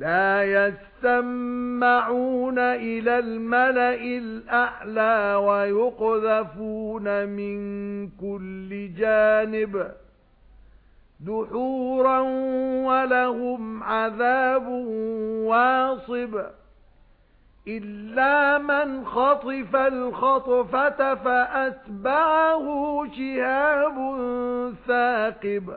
لا يستمعون إلى الملأ الأعلى ويقذفون من كل جانب دحورا ولهم عذاب واصب إلا من خطف الخطفة فأتبعه شهاب ثاقب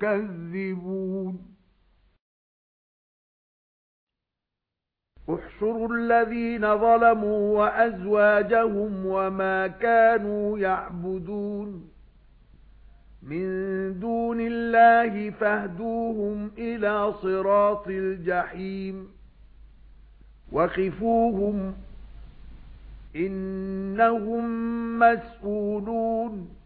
تُكَذِّبُونَ احشروا الذين ظلموا وأزواجهم وما كانوا يعبدون. من دون الله فاهدوهم إلى صراط الجحيم. وخفوهم إنهم مسؤولون.